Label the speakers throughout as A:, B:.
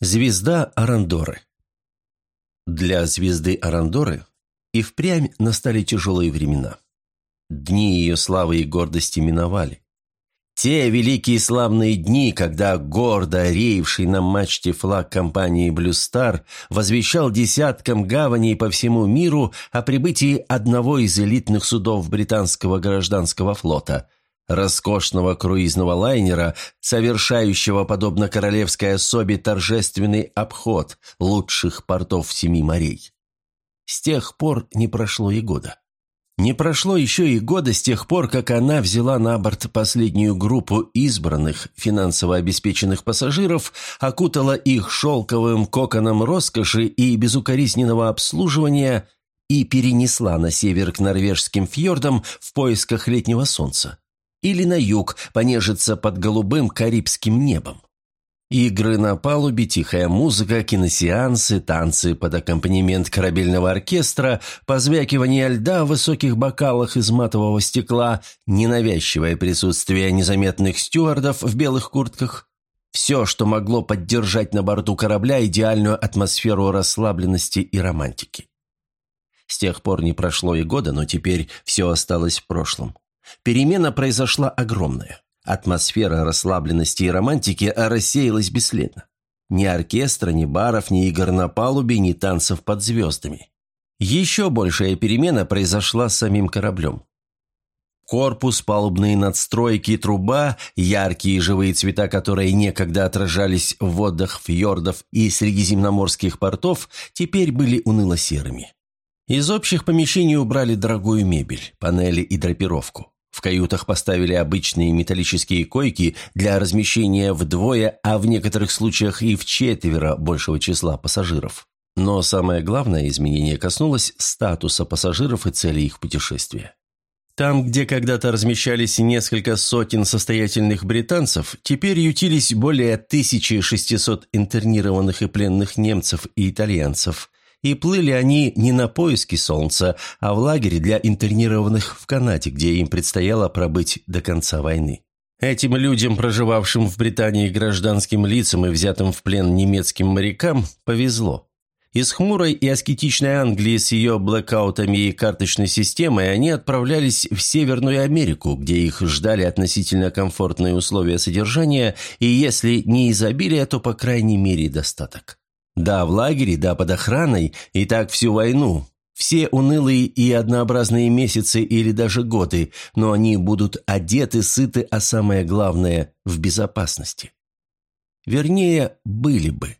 A: Звезда Арандоры Для звезды Арандоры и впрямь настали тяжелые времена. Дни ее славы и гордости миновали. Те великие славные дни, когда гордо реевший на мачте флаг компании «Блю Стар» возвещал десяткам гаваней по всему миру о прибытии одного из элитных судов британского гражданского флота – роскошного круизного лайнера, совершающего, подобно королевской особе, торжественный обход лучших портов семи морей. С тех пор не прошло и года. Не прошло еще и года с тех пор, как она взяла на борт последнюю группу избранных, финансово обеспеченных пассажиров, окутала их шелковым коконом роскоши и безукоризненного обслуживания и перенесла на север к норвежским фьордам в поисках летнего солнца или на юг понежиться под голубым карибским небом. Игры на палубе, тихая музыка, киносеансы, танцы под аккомпанемент корабельного оркестра, позвякивание льда в высоких бокалах из матового стекла, ненавязчивое присутствие незаметных стюардов в белых куртках. Все, что могло поддержать на борту корабля идеальную атмосферу расслабленности и романтики. С тех пор не прошло и года, но теперь все осталось в прошлом. Перемена произошла огромная. Атмосфера расслабленности и романтики рассеялась бесследно. Ни оркестра, ни баров, ни игр на палубе, ни танцев под звездами. Еще большая перемена произошла с самим кораблем. Корпус, палубные надстройки, труба, яркие живые цвета, которые некогда отражались в водах фьордов и средиземноморских портов, теперь были уныло-серыми. Из общих помещений убрали дорогую мебель, панели и драпировку. В каютах поставили обычные металлические койки для размещения вдвое, а в некоторых случаях и в четверо большего числа пассажиров. Но самое главное изменение коснулось статуса пассажиров и цели их путешествия. Там, где когда-то размещались несколько сотен состоятельных британцев, теперь ютились более 1600 интернированных и пленных немцев и итальянцев, и плыли они не на поиски солнца, а в лагере для интернированных в Канаде, где им предстояло пробыть до конца войны. Этим людям, проживавшим в Британии гражданским лицам и взятым в плен немецким морякам, повезло. Из хмурой и аскетичной Англии с ее блэкаутами и карточной системой они отправлялись в Северную Америку, где их ждали относительно комфортные условия содержания и, если не изобилие, то, по крайней мере, достаток. Да, в лагере, да, под охраной, и так всю войну. Все унылые и однообразные месяцы или даже годы, но они будут одеты, сыты, а самое главное – в безопасности. Вернее, были бы.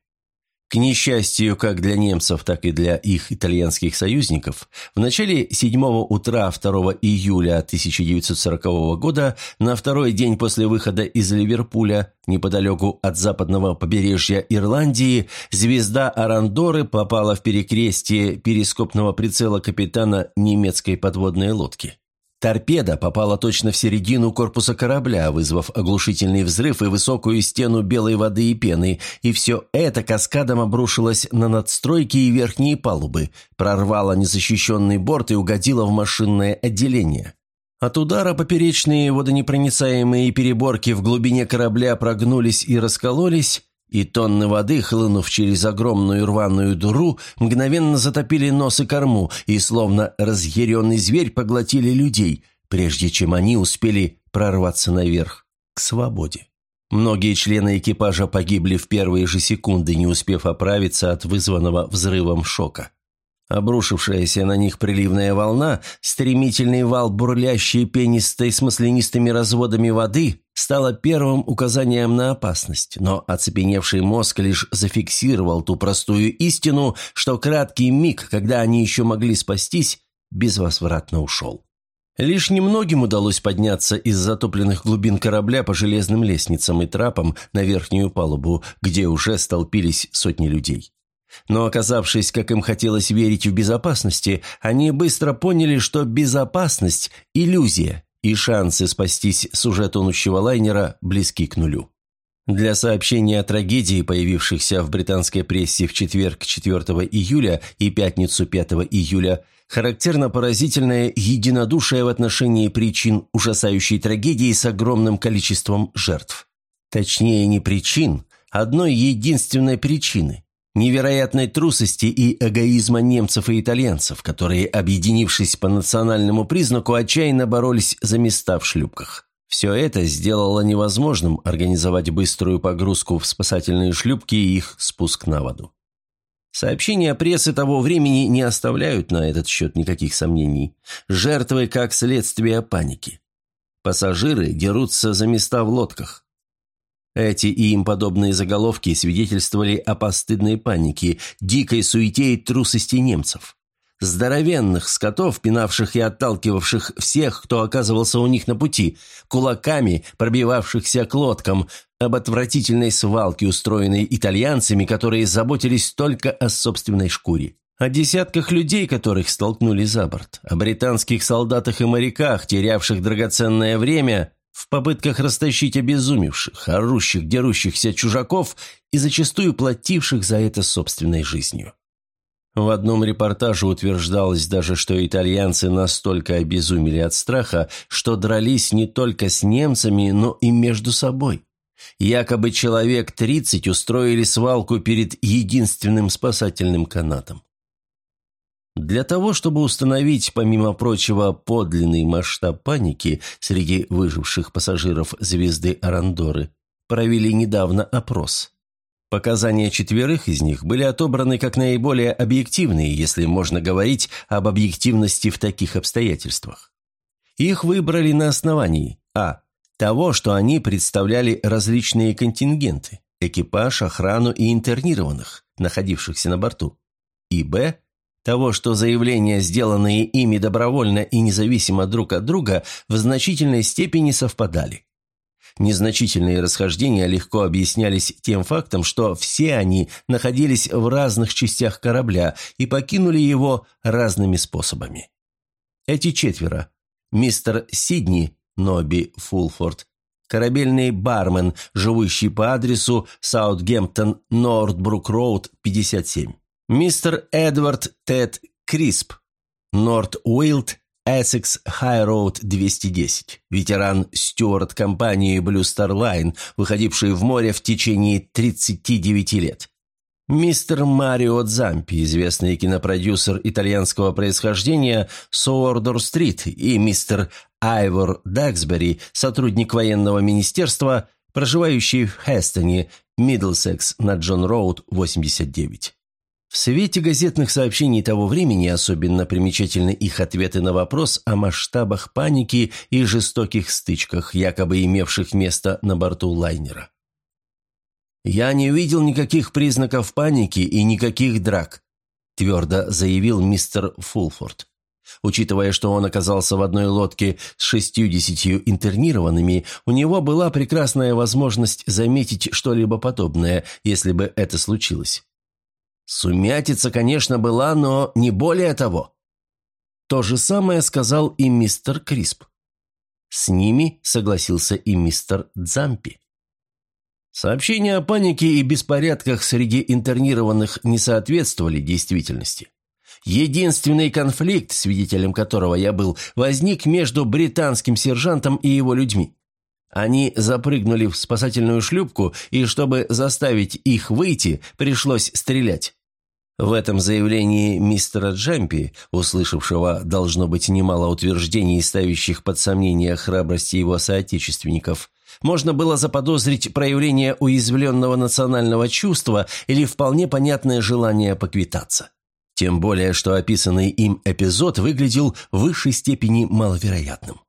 A: К несчастью, как для немцев, так и для их итальянских союзников, в начале 7 утра 2 июля 1940 года, на второй день после выхода из Ливерпуля, неподалеку от западного побережья Ирландии, звезда Арандоры попала в перекрестие перископного прицела капитана немецкой подводной лодки. Торпеда попала точно в середину корпуса корабля, вызвав оглушительный взрыв и высокую стену белой воды и пены, и все это каскадом обрушилось на надстройки и верхние палубы, прорвало незащищенный борт и угодило в машинное отделение. От удара поперечные водонепроницаемые переборки в глубине корабля прогнулись и раскололись, и тонны воды, хлынув через огромную рваную дуру, мгновенно затопили нос и корму, и словно разъяренный зверь поглотили людей, прежде чем они успели прорваться наверх, к свободе. Многие члены экипажа погибли в первые же секунды, не успев оправиться от вызванного взрывом шока. Обрушившаяся на них приливная волна, стремительный вал бурлящей пенистой с маслянистыми разводами воды стала первым указанием на опасность, но оцепеневший мозг лишь зафиксировал ту простую истину, что краткий миг, когда они еще могли спастись, безвозвратно ушел. Лишь немногим удалось подняться из затопленных глубин корабля по железным лестницам и трапам на верхнюю палубу, где уже столпились сотни людей. Но оказавшись, как им хотелось верить в безопасности, они быстро поняли, что безопасность – иллюзия, и шансы спастись с уже тонущего лайнера близки к нулю. Для сообщения о трагедии, появившихся в британской прессе в четверг 4 июля и пятницу 5 июля, характерно поразительное единодушие в отношении причин ужасающей трагедии с огромным количеством жертв. Точнее, не причин, одной единственной причины – невероятной трусости и эгоизма немцев и итальянцев, которые, объединившись по национальному признаку, отчаянно боролись за места в шлюпках. Все это сделало невозможным организовать быструю погрузку в спасательные шлюпки и их спуск на воду. Сообщения прессы того времени не оставляют на этот счет никаких сомнений. Жертвы как следствие паники. Пассажиры дерутся за места в лодках. Эти и им подобные заголовки свидетельствовали о постыдной панике, дикой суете и трусости немцев. Здоровенных скотов, пинавших и отталкивавших всех, кто оказывался у них на пути, кулаками, пробивавшихся к лодкам, об отвратительной свалке, устроенной итальянцами, которые заботились только о собственной шкуре. О десятках людей, которых столкнули за борт, о британских солдатах и моряках, терявших драгоценное время в попытках растащить обезумевших, орущих, дерущихся чужаков и зачастую плативших за это собственной жизнью. В одном репортаже утверждалось даже, что итальянцы настолько обезумели от страха, что дрались не только с немцами, но и между собой. Якобы человек 30 устроили свалку перед единственным спасательным канатом. Для того, чтобы установить, помимо прочего, подлинный масштаб паники среди выживших пассажиров звезды Арандоры, провели недавно опрос. Показания четверых из них были отобраны как наиболее объективные, если можно говорить об объективности в таких обстоятельствах. Их выбрали на основании а. того, что они представляли различные контингенты – экипаж, охрану и интернированных, находившихся на борту, и б. Того, что заявления, сделанные ими добровольно и независимо друг от друга, в значительной степени совпадали. Незначительные расхождения легко объяснялись тем фактом, что все они находились в разных частях корабля и покинули его разными способами. Эти четверо – мистер Сидни, Ноби Фулфорд, корабельный бармен, живущий по адресу Саутгемптон, Нордбрук-Роуд, 57, мистер Эдвард Тед Крисп, Норт Уилд, Essex High Road 210, ветеран стюарт компании Blue Star Line, выходивший в море в течение 39 лет. Мистер Марио Дзампи, известный кинопродюсер итальянского происхождения Суордор-стрит, и мистер Айвор Даксбери, сотрудник военного министерства, проживающий в Хестоне, Миддлсекс на Джон Роуд, 89. В свете газетных сообщений того времени особенно примечательны их ответы на вопрос о масштабах паники и жестоких стычках, якобы имевших место на борту лайнера. «Я не видел никаких признаков паники и никаких драк», твердо заявил мистер Фулфорд. Учитывая, что он оказался в одной лодке с шестьюдесятью интернированными, у него была прекрасная возможность заметить что-либо подобное, если бы это случилось. Сумятица, конечно, была, но не более того. То же самое сказал и мистер Крисп. С ними согласился и мистер Дзампи. Сообщения о панике и беспорядках среди интернированных не соответствовали действительности. Единственный конфликт, свидетелем которого я был, возник между британским сержантом и его людьми. Они запрыгнули в спасательную шлюпку, и чтобы заставить их выйти, пришлось стрелять. В этом заявлении мистера Джампи, услышавшего, должно быть, немало утверждений, ставящих под сомнение храбрости его соотечественников, можно было заподозрить проявление уязвленного национального чувства или вполне понятное желание поквитаться. Тем более, что описанный им эпизод выглядел в высшей степени маловероятным.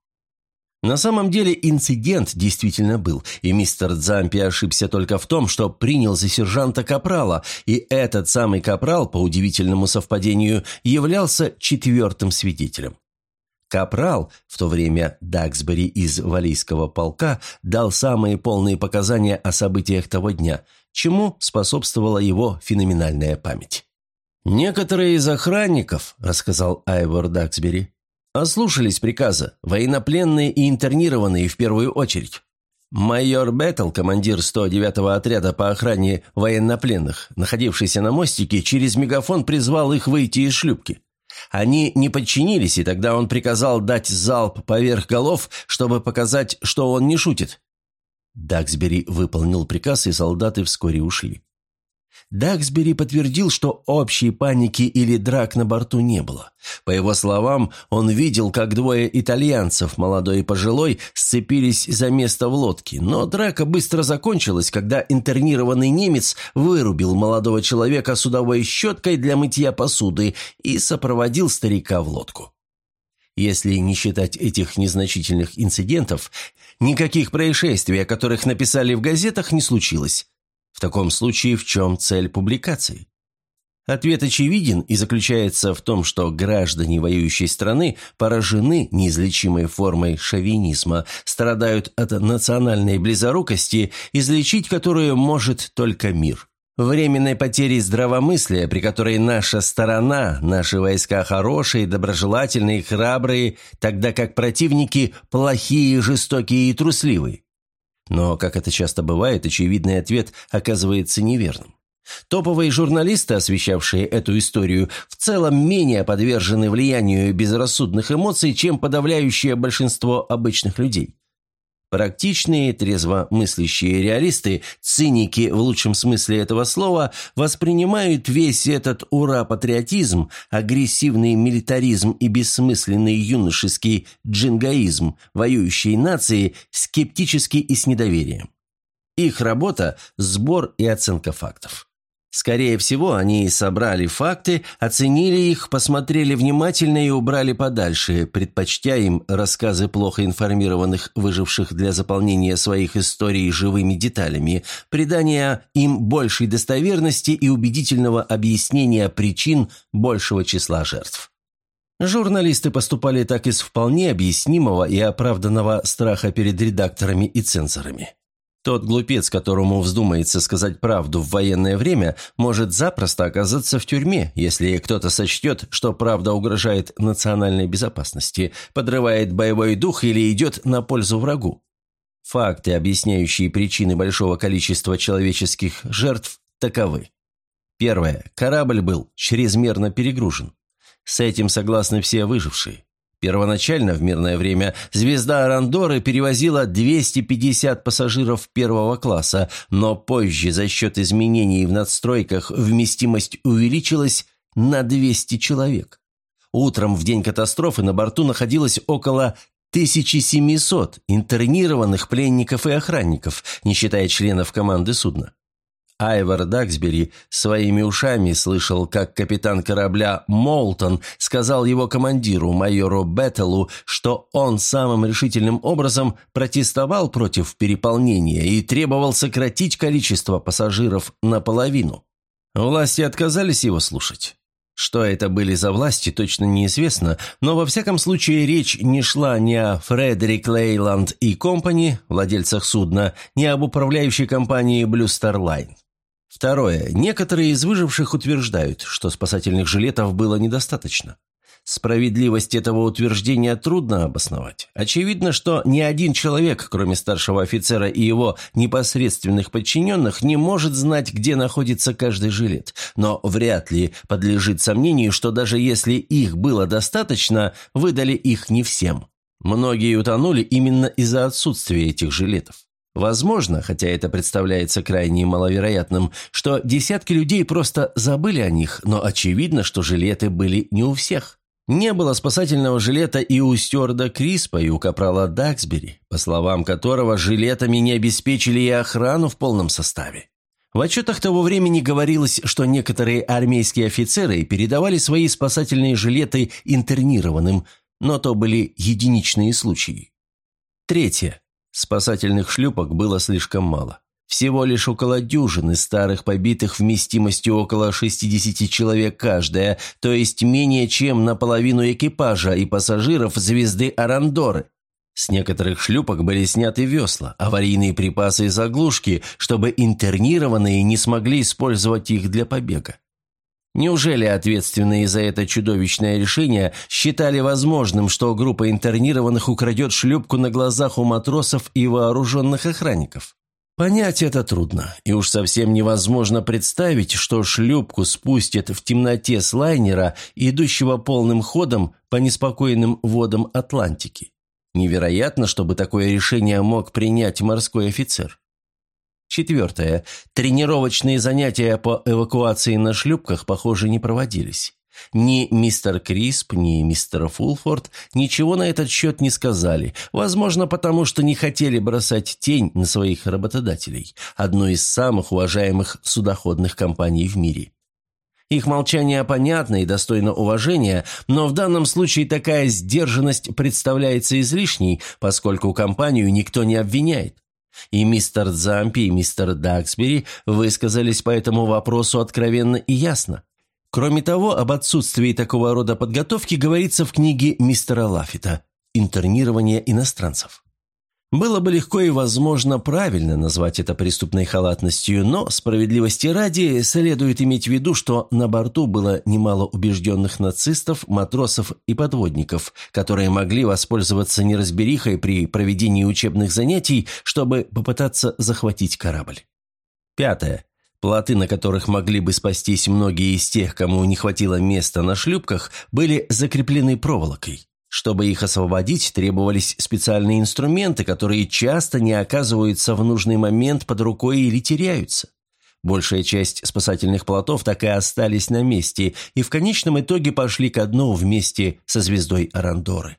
A: На самом деле инцидент действительно был, и мистер Дзампи ошибся только в том, что принял за сержанта Капрала, и этот самый Капрал, по удивительному совпадению, являлся четвертым свидетелем. Капрал, в то время Даксбери из Валийского полка, дал самые полные показания о событиях того дня, чему способствовала его феноменальная память. «Некоторые из охранников», – рассказал Айвор Даксбери, Ослушались приказа, военнопленные и интернированные в первую очередь. Майор Беттл, командир 109-го отряда по охране военнопленных, находившийся на мостике, через мегафон призвал их выйти из шлюпки. Они не подчинились, и тогда он приказал дать залп поверх голов, чтобы показать, что он не шутит. Даксбери выполнил приказ, и солдаты вскоре ушли. Даксбери подтвердил, что общей паники или драк на борту не было. По его словам, он видел, как двое итальянцев, молодой и пожилой, сцепились за место в лодке, но драка быстро закончилась, когда интернированный немец вырубил молодого человека судовой щеткой для мытья посуды и сопроводил старика в лодку. Если не считать этих незначительных инцидентов, никаких происшествий, о которых написали в газетах, не случилось. В таком случае в чем цель публикации? Ответ очевиден и заключается в том, что граждане воюющей страны поражены неизлечимой формой шовинизма, страдают от национальной близорукости, излечить которую может только мир. Временной потери здравомыслия, при которой наша сторона, наши войска хорошие, доброжелательные, храбрые, тогда как противники плохие, жестокие и трусливые. Но, как это часто бывает, очевидный ответ оказывается неверным. Топовые журналисты, освещавшие эту историю, в целом менее подвержены влиянию безрассудных эмоций, чем подавляющее большинство обычных людей. Практичные, трезво мыслящие реалисты, циники в лучшем смысле этого слова, воспринимают весь этот ура-патриотизм, агрессивный милитаризм и бессмысленный юношеский джингаизм воюющей нации скептически и с недоверием. Их работа – сбор и оценка фактов. Скорее всего, они собрали факты, оценили их, посмотрели внимательно и убрали подальше, предпочтя им рассказы плохо информированных выживших для заполнения своих историй живыми деталями, придания им большей достоверности и убедительного объяснения причин большего числа жертв. Журналисты поступали так из вполне объяснимого и оправданного страха перед редакторами и цензорами. Тот глупец, которому вздумается сказать правду в военное время, может запросто оказаться в тюрьме, если кто-то сочтет, что правда угрожает национальной безопасности, подрывает боевой дух или идет на пользу врагу. Факты, объясняющие причины большого количества человеческих жертв, таковы. Первое. Корабль был чрезмерно перегружен. С этим согласны все выжившие. Первоначально в мирное время звезда Арандоры перевозила 250 пассажиров первого класса, но позже за счет изменений в надстройках вместимость увеличилась на 200 человек. Утром в день катастрофы на борту находилось около 1700 интернированных пленников и охранников, не считая членов команды судна. Айвор Даксбери своими ушами слышал, как капитан корабля Молтон сказал его командиру, майору Беттелу, что он самым решительным образом протестовал против переполнения и требовал сократить количество пассажиров наполовину. Власти отказались его слушать. Что это были за власти, точно неизвестно, но во всяком случае речь не шла ни о Фредерик Лейланд и Компани, владельцах судна, ни об управляющей компании Blue Star Line. Второе. Некоторые из выживших утверждают, что спасательных жилетов было недостаточно. Справедливость этого утверждения трудно обосновать. Очевидно, что ни один человек, кроме старшего офицера и его непосредственных подчиненных, не может знать, где находится каждый жилет. Но вряд ли подлежит сомнению, что даже если их было достаточно, выдали их не всем. Многие утонули именно из-за отсутствия этих жилетов. Возможно, хотя это представляется крайне маловероятным, что десятки людей просто забыли о них, но очевидно, что жилеты были не у всех. Не было спасательного жилета и у стюарда Криспа, и у капрала Даксбери, по словам которого жилетами не обеспечили и охрану в полном составе. В отчетах того времени говорилось, что некоторые армейские офицеры передавали свои спасательные жилеты интернированным, но то были единичные случаи. Третье. Спасательных шлюпок было слишком мало. Всего лишь около дюжины старых побитых вместимостью около 60 человек каждая, то есть менее чем наполовину экипажа и пассажиров звезды Арандоры. С некоторых шлюпок были сняты весла, аварийные припасы и заглушки, чтобы интернированные не смогли использовать их для побега. Неужели ответственные за это чудовищное решение считали возможным, что группа интернированных украдет шлюпку на глазах у матросов и вооруженных охранников? Понять это трудно, и уж совсем невозможно представить, что шлюпку спустят в темноте с лайнера, идущего полным ходом по неспокойным водам Атлантики. Невероятно, чтобы такое решение мог принять морской офицер. Четвертое. Тренировочные занятия по эвакуации на шлюпках, похоже, не проводились. Ни мистер Крисп, ни мистер Фулфорд ничего на этот счет не сказали, возможно, потому что не хотели бросать тень на своих работодателей, одной из самых уважаемых судоходных компаний в мире. Их молчание понятно и достойно уважения, но в данном случае такая сдержанность представляется излишней, поскольку компанию никто не обвиняет. И мистер Дзампи, и мистер Даксбери высказались по этому вопросу откровенно и ясно. Кроме того, об отсутствии такого рода подготовки говорится в книге мистера Лафита «Интернирование иностранцев». Было бы легко и, возможно, правильно назвать это преступной халатностью, но, справедливости ради, следует иметь в виду, что на борту было немало убежденных нацистов, матросов и подводников, которые могли воспользоваться неразберихой при проведении учебных занятий, чтобы попытаться захватить корабль. Пятое. Плоты, на которых могли бы спастись многие из тех, кому не хватило места на шлюпках, были закреплены проволокой. Чтобы их освободить, требовались специальные инструменты, которые часто не оказываются в нужный момент под рукой или теряются. Большая часть спасательных плотов так и остались на месте и в конечном итоге пошли ко дну вместе со звездой Арандоры.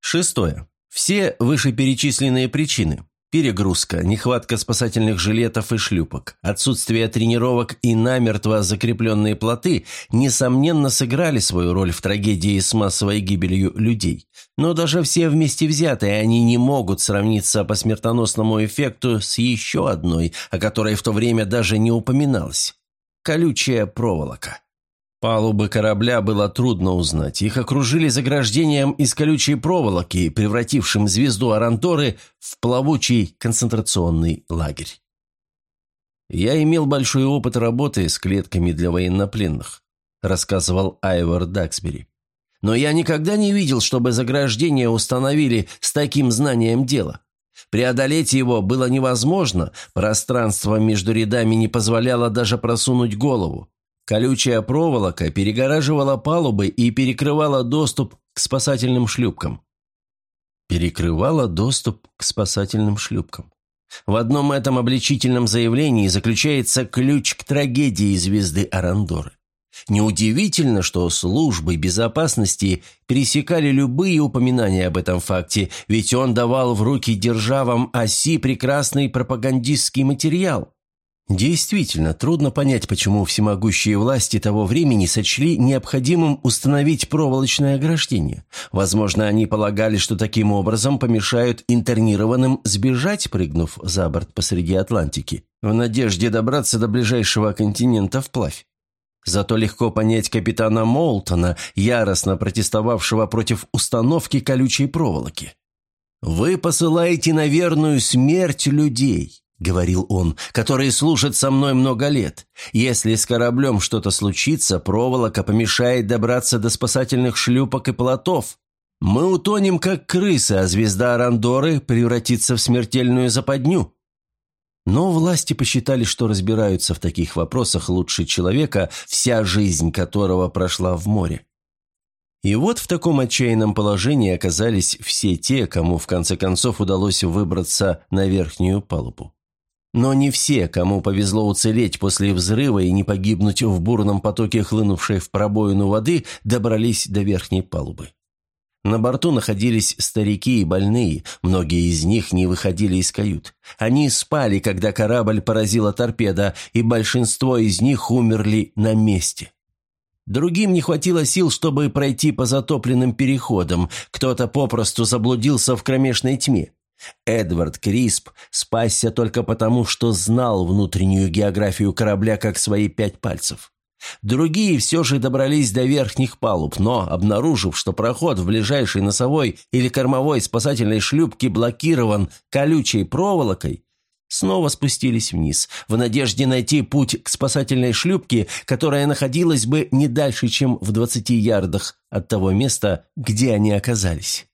A: Шестое. Все вышеперечисленные причины Перегрузка, нехватка спасательных жилетов и шлюпок, отсутствие тренировок и намертво закрепленные плоты, несомненно, сыграли свою роль в трагедии с массовой гибелью людей. Но даже все вместе взятые они не могут сравниться по смертоносному эффекту с еще одной, о которой в то время даже не упоминалось. Колючая проволока. Палубы корабля было трудно узнать. Их окружили заграждением из колючей проволоки, превратившим звезду Аранторы в плавучий концентрационный лагерь. «Я имел большой опыт работы с клетками для военнопленных», рассказывал Айвор Даксбери. «Но я никогда не видел, чтобы заграждение установили с таким знанием дела. Преодолеть его было невозможно, пространство между рядами не позволяло даже просунуть голову. Колючая проволока перегораживала палубы и перекрывала доступ к спасательным шлюпкам. Перекрывала доступ к спасательным шлюпкам. В одном этом обличительном заявлении заключается ключ к трагедии звезды Арандоры. Неудивительно, что службы безопасности пересекали любые упоминания об этом факте, ведь он давал в руки державам оси прекрасный пропагандистский материал. Действительно, трудно понять, почему всемогущие власти того времени сочли необходимым установить проволочное ограждение. Возможно, они полагали, что таким образом помешают интернированным сбежать, прыгнув за борт посреди Атлантики, в надежде добраться до ближайшего континента вплавь. Зато легко понять капитана Молтона, яростно протестовавшего против установки колючей проволоки. «Вы посылаете на верную смерть людей. — говорил он, — «которые служат со мной много лет. Если с кораблем что-то случится, проволока помешает добраться до спасательных шлюпок и плотов. Мы утонем, как крысы, а звезда Арандоры превратится в смертельную западню». Но власти посчитали, что разбираются в таких вопросах лучше человека, вся жизнь которого прошла в море. И вот в таком отчаянном положении оказались все те, кому в конце концов удалось выбраться на верхнюю палубу. Но не все, кому повезло уцелеть после взрыва и не погибнуть в бурном потоке хлынувшей в пробоину воды, добрались до верхней палубы. На борту находились старики и больные, многие из них не выходили из кают. Они спали, когда корабль поразила торпеда, и большинство из них умерли на месте. Другим не хватило сил, чтобы пройти по затопленным переходам, кто-то попросту заблудился в кромешной тьме. Эдвард Крисп спасся только потому, что знал внутреннюю географию корабля как свои пять пальцев. Другие все же добрались до верхних палуб, но, обнаружив, что проход в ближайшей носовой или кормовой спасательной шлюпке блокирован колючей проволокой, снова спустились вниз, в надежде найти путь к спасательной шлюпке, которая находилась бы не дальше, чем в двадцати ярдах от того места, где они оказались.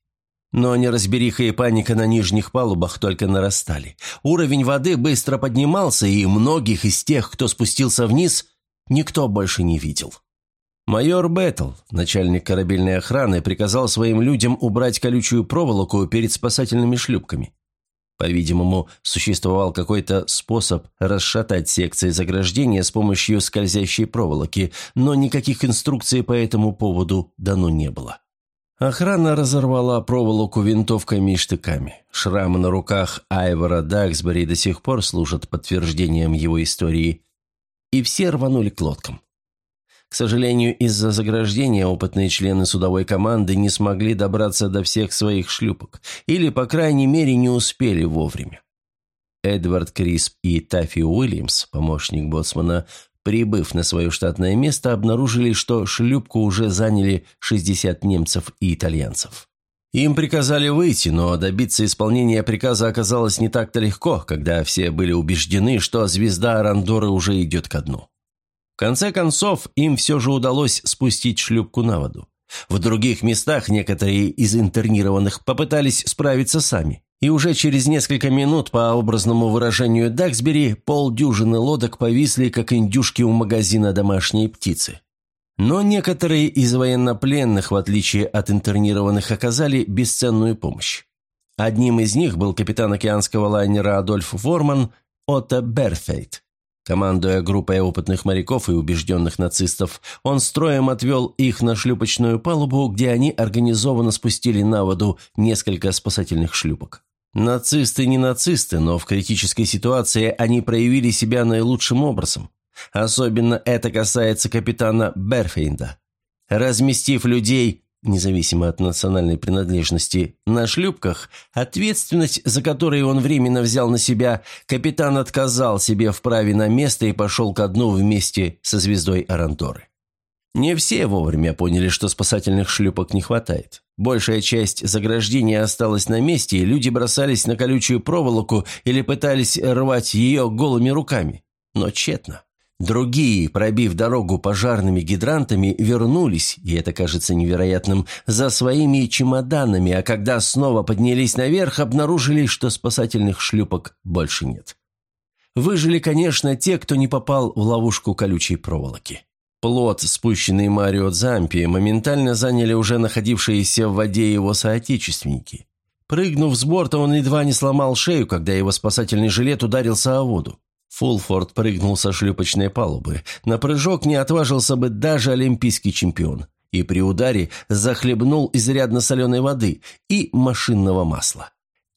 A: Но неразбериха и паника на нижних палубах только нарастали. Уровень воды быстро поднимался, и многих из тех, кто спустился вниз, никто больше не видел. Майор Беттл, начальник корабельной охраны, приказал своим людям убрать колючую проволоку перед спасательными шлюпками. По-видимому, существовал какой-то способ расшатать секции заграждения с помощью скользящей проволоки, но никаких инструкций по этому поводу дано не было. Охрана разорвала проволоку винтовками и штыками. Шрамы на руках Айвора Даксбери до сих пор служат подтверждением его истории. И все рванули к лодкам. К сожалению, из-за заграждения опытные члены судовой команды не смогли добраться до всех своих шлюпок, или, по крайней мере, не успели вовремя. Эдвард Крисп и Таффи Уильямс, помощник боцмана, прибыв на свое штатное место, обнаружили, что шлюпку уже заняли 60 немцев и итальянцев. Им приказали выйти, но добиться исполнения приказа оказалось не так-то легко, когда все были убеждены, что звезда Арандоры уже идет ко дну. В конце концов, им все же удалось спустить шлюпку на воду. В других местах некоторые из интернированных попытались справиться сами. И уже через несколько минут, по образному выражению Даксбери, полдюжины лодок повисли, как индюшки у магазина домашней птицы. Но некоторые из военнопленных, в отличие от интернированных, оказали бесценную помощь. Одним из них был капитан океанского лайнера Адольф Ворман Отто Берфейт. Командуя группой опытных моряков и убежденных нацистов, он строем отвел их на шлюпочную палубу, где они организованно спустили на воду несколько спасательных шлюпок. Нацисты не нацисты, но в критической ситуации они проявили себя наилучшим образом. Особенно это касается капитана Берфейнда. Разместив людей независимо от национальной принадлежности, на шлюпках, ответственность за которую он временно взял на себя, капитан отказал себе в праве на место и пошел ко дну вместе со звездой Арандоры. Не все вовремя поняли, что спасательных шлюпок не хватает. Большая часть заграждения осталась на месте, и люди бросались на колючую проволоку или пытались рвать ее голыми руками. Но тщетно. Другие, пробив дорогу пожарными гидрантами, вернулись, и это кажется невероятным, за своими чемоданами, а когда снова поднялись наверх, обнаружили, что спасательных шлюпок больше нет. Выжили, конечно, те, кто не попал в ловушку колючей проволоки. Плот, спущенный Марио Дзампи, моментально заняли уже находившиеся в воде его соотечественники. Прыгнув с борта, он едва не сломал шею, когда его спасательный жилет ударился о воду. Фулфорд прыгнул со шлюпочной палубы. На прыжок не отважился бы даже олимпийский чемпион. И при ударе захлебнул изрядно соленой воды и машинного масла.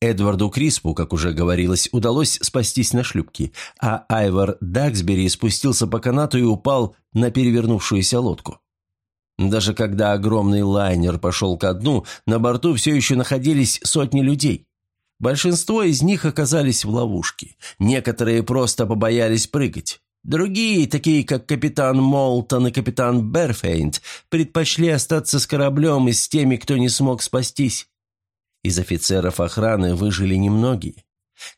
A: Эдварду Криспу, как уже говорилось, удалось спастись на шлюпке, а Айвар Даксбери спустился по канату и упал на перевернувшуюся лодку. Даже когда огромный лайнер пошел ко дну, на борту все еще находились сотни людей. Большинство из них оказались в ловушке. Некоторые просто побоялись прыгать. Другие, такие как капитан Молтон и капитан Берфейнт, предпочли остаться с кораблем и с теми, кто не смог спастись. Из офицеров охраны выжили немногие.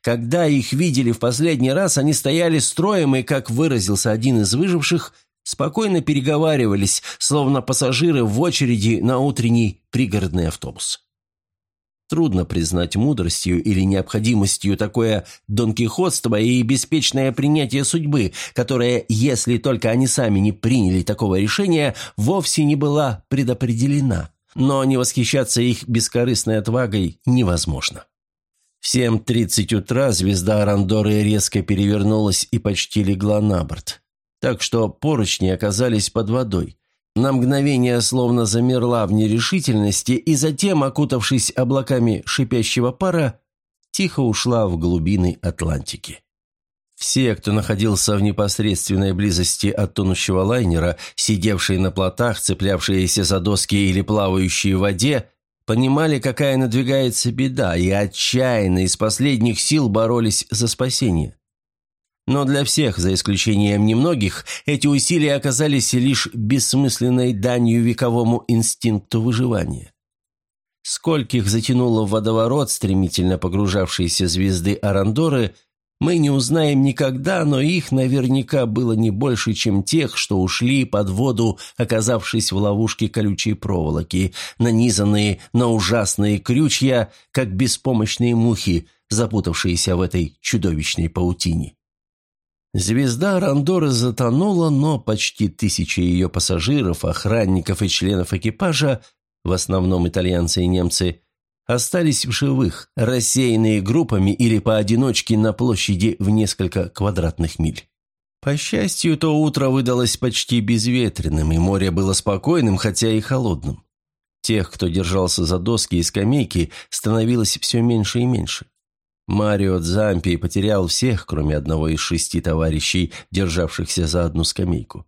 A: Когда их видели в последний раз, они стояли строем и, как выразился один из выживших, спокойно переговаривались, словно пассажиры в очереди на утренний пригородный автобус. Трудно признать мудростью или необходимостью такое донкихотство и беспечное принятие судьбы, которая, если только они сами не приняли такого решения, вовсе не была предопределена. Но не восхищаться их бескорыстной отвагой невозможно. В 7.30 утра звезда Рандоры резко перевернулась и почти легла на борт. Так что поручни оказались под водой. На мгновение словно замерла в нерешительности и затем, окутавшись облаками шипящего пара, тихо ушла в глубины Атлантики. Все, кто находился в непосредственной близости от тонущего лайнера, сидевшие на плотах, цеплявшиеся за доски или плавающие в воде, понимали, какая надвигается беда, и отчаянно из последних сил боролись за спасение. Но для всех, за исключением немногих, эти усилия оказались лишь бессмысленной данью вековому инстинкту выживания. Скольких затянуло в водоворот стремительно погружавшиеся звезды Арандоры, мы не узнаем никогда, но их наверняка было не больше, чем тех, что ушли под воду, оказавшись в ловушке колючей проволоки, нанизанные на ужасные крючья, как беспомощные мухи, запутавшиеся в этой чудовищной паутине. Звезда Рандоры затонула, но почти тысяча ее пассажиров, охранников и членов экипажа, в основном итальянцы и немцы, остались в живых, рассеянные группами или поодиночке на площади в несколько квадратных миль. По счастью, то утро выдалось почти безветренным, и море было спокойным, хотя и холодным. Тех, кто держался за доски и скамейки, становилось все меньше и меньше. Марио Дзампи потерял всех, кроме одного из шести товарищей, державшихся за одну скамейку.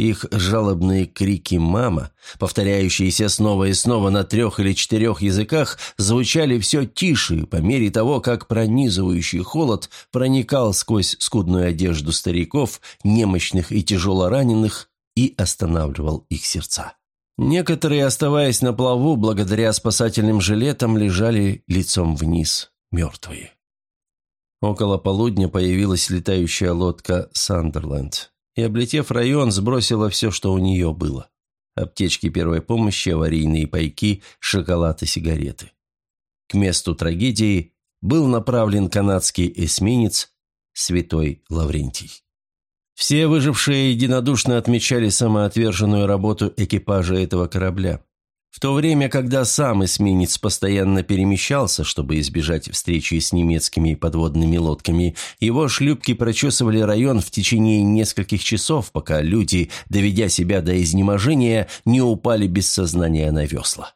A: Их жалобные крики «мама», повторяющиеся снова и снова на трех или четырех языках, звучали все тише по мере того, как пронизывающий холод проникал сквозь скудную одежду стариков, немощных и тяжелораненых, и останавливал их сердца. Некоторые, оставаясь на плаву, благодаря спасательным жилетам, лежали лицом вниз, мертвые. Около полудня появилась летающая лодка «Сандерленд», и, облетев район, сбросила все, что у нее было. Аптечки первой помощи, аварийные пайки, шоколад и сигареты. К месту трагедии был направлен канадский эсминец «Святой Лаврентий». Все выжившие единодушно отмечали самоотверженную работу экипажа этого корабля. В то время, когда сам эсминец постоянно перемещался, чтобы избежать встречи с немецкими подводными лодками, его шлюпки прочесывали район в течение нескольких часов, пока люди, доведя себя до изнеможения, не упали без сознания на весла.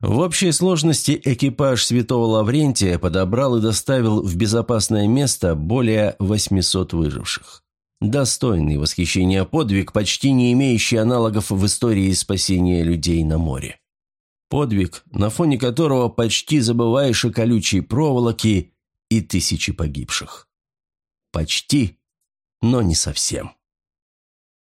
A: В общей сложности экипаж Святого Лаврентия подобрал и доставил в безопасное место более 800 выживших. Достойный восхищения подвиг, почти не имеющий аналогов в истории спасения людей на море. Подвиг, на фоне которого почти забываешь о колючей проволоке и тысячи погибших. Почти, но не совсем.